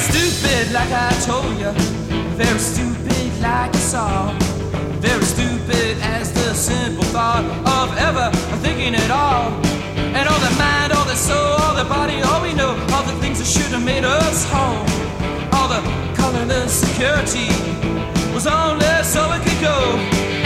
stupid like I told you, very stupid like you saw, very stupid as the simple thought of ever thinking at all. And all the mind, all the soul, all the body, all we know, all the things that should have made us whole, all the colorless security was only so we could go.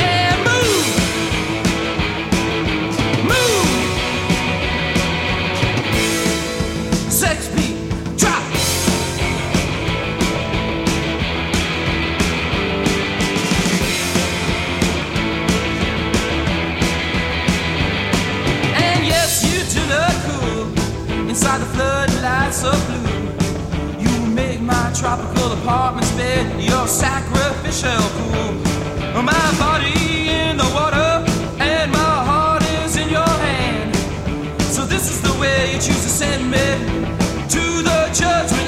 blue. You make my tropical apartments bed your sacrificial pool. My body in the water and my heart is in your hand. So this is the way you choose to send me to the judgment.